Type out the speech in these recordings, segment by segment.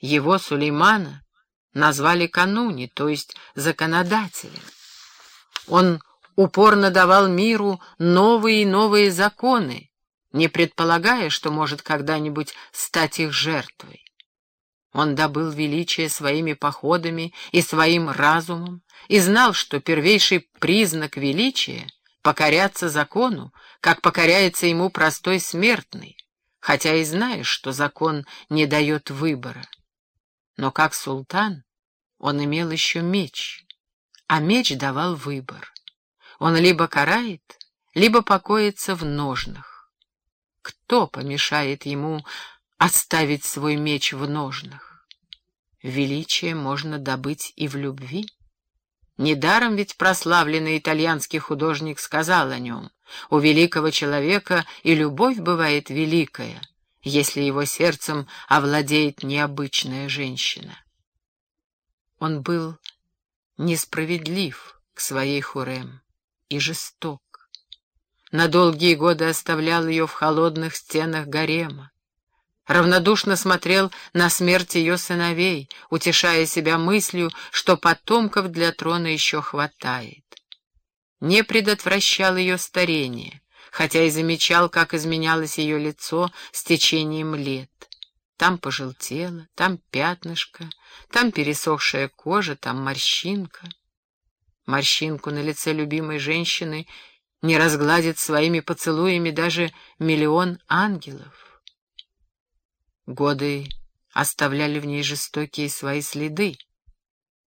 Его, Сулеймана, назвали кануни, то есть законодателем. Он упорно давал миру новые и новые законы, не предполагая, что может когда-нибудь стать их жертвой. Он добыл величие своими походами и своим разумом и знал, что первейший признак величия — покоряться закону, как покоряется ему простой смертный, хотя и знаешь, что закон не дает выбора. Но как султан он имел еще меч, а меч давал выбор. Он либо карает, либо покоится в ножнах. Кто помешает ему оставить свой меч в ножнах? Величие можно добыть и в любви. Недаром ведь прославленный итальянский художник сказал о нем, у великого человека и любовь бывает великая, если его сердцем овладеет необычная женщина. Он был несправедлив к своей Хурем и жесток. На долгие годы оставлял ее в холодных стенах гарема. Равнодушно смотрел на смерть ее сыновей, утешая себя мыслью, что потомков для трона еще хватает. Не предотвращал ее старение, хотя и замечал, как изменялось ее лицо с течением лет. Там пожелтело, там пятнышко, там пересохшая кожа, там морщинка. Морщинку на лице любимой женщины не разгладит своими поцелуями даже миллион ангелов. Годы оставляли в ней жестокие свои следы.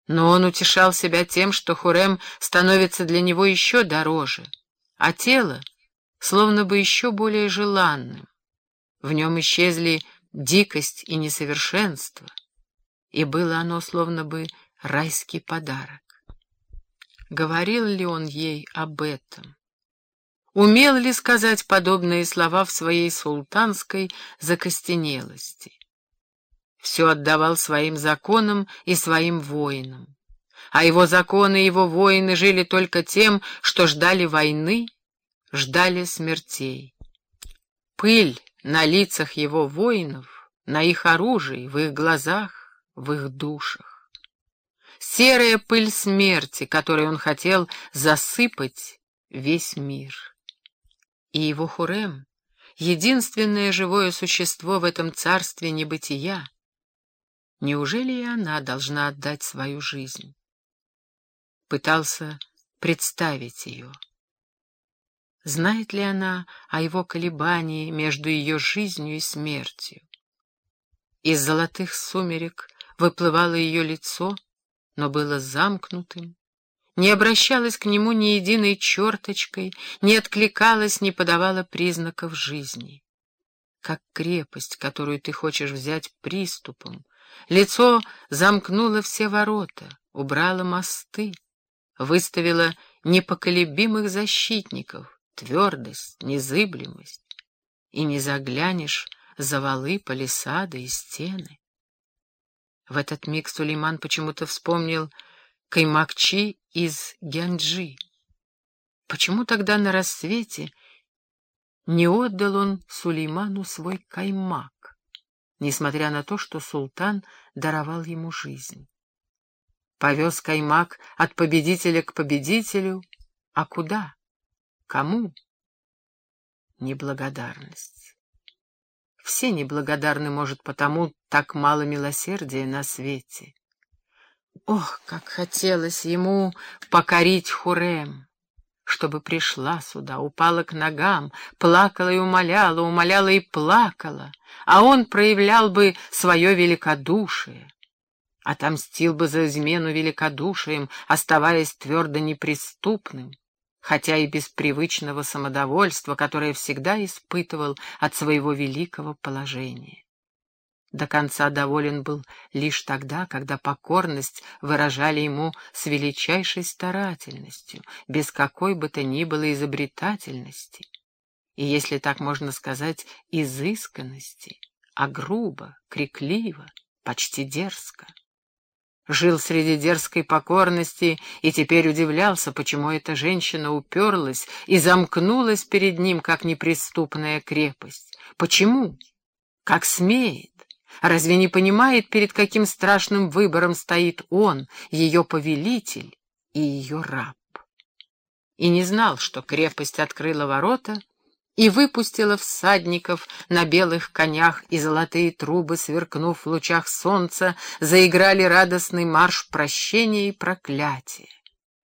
Но он утешал себя тем, что Хурем становится для него еще дороже, а тело словно бы еще более желанным. В нем исчезли дикость и несовершенство, и было оно словно бы райский подарок. Говорил ли он ей об этом? Умел ли сказать подобные слова в своей султанской закостенелости? Все отдавал своим законам и своим воинам. А его законы и его воины жили только тем, что ждали войны, ждали смертей. Пыль на лицах его воинов, на их оружии, в их глазах, в их душах. Серая пыль смерти, которой он хотел засыпать весь мир. И его Хурем, единственное живое существо в этом царстве небытия, неужели и она должна отдать свою жизнь? Пытался представить ее. Знает ли она о его колебании между ее жизнью и смертью? Из золотых сумерек выплывало ее лицо, но было замкнутым, не обращалась к нему ни единой черточкой, не откликалась, не подавала признаков жизни. Как крепость, которую ты хочешь взять приступом, лицо замкнуло все ворота, убрало мосты, выставило непоколебимых защитников, твердость, незыблемость, и не заглянешь за валы, палисады и стены. В этот миг Сулейман почему-то вспомнил Каймакчи из Гянджи. Почему тогда на рассвете не отдал он Сулейману свой каймак, несмотря на то, что султан даровал ему жизнь? Повез каймак от победителя к победителю, а куда? Кому? Неблагодарность. Все неблагодарны, может, потому так мало милосердия на свете. Ох, как хотелось ему покорить Хурем, чтобы пришла сюда, упала к ногам, плакала и умоляла, умоляла и плакала, а он проявлял бы свое великодушие, отомстил бы за измену великодушием, оставаясь твердо неприступным хотя и без привычного самодовольства, которое всегда испытывал от своего великого положения. До конца доволен был лишь тогда, когда покорность выражали ему с величайшей старательностью, без какой бы то ни было изобретательности, и, если так можно сказать, изысканности, а грубо, крикливо, почти дерзко жил среди дерзкой покорности и теперь удивлялся, почему эта женщина уперлась и замкнулась перед ним, как неприступная крепость. Почему? Как смеет? Разве не понимает, перед каким страшным выбором стоит он, ее повелитель и ее раб? И не знал, что крепость открыла ворота и выпустила всадников на белых конях, и золотые трубы, сверкнув в лучах солнца, заиграли радостный марш прощения и проклятия.